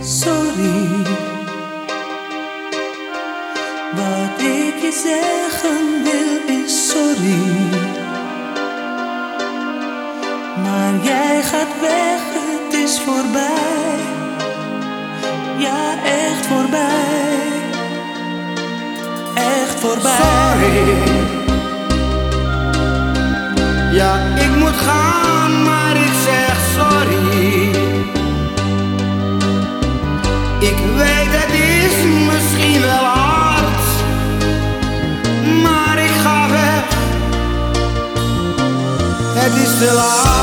Sorry, wat ik je zeggen wil is sorry. Maar jij gaat weg, het is voorbij. Ja, echt voorbij. Echt voorbij. Ja, ik moet gaan, weet het is misschien wel hard, maar ik ga weg. Het is te laat.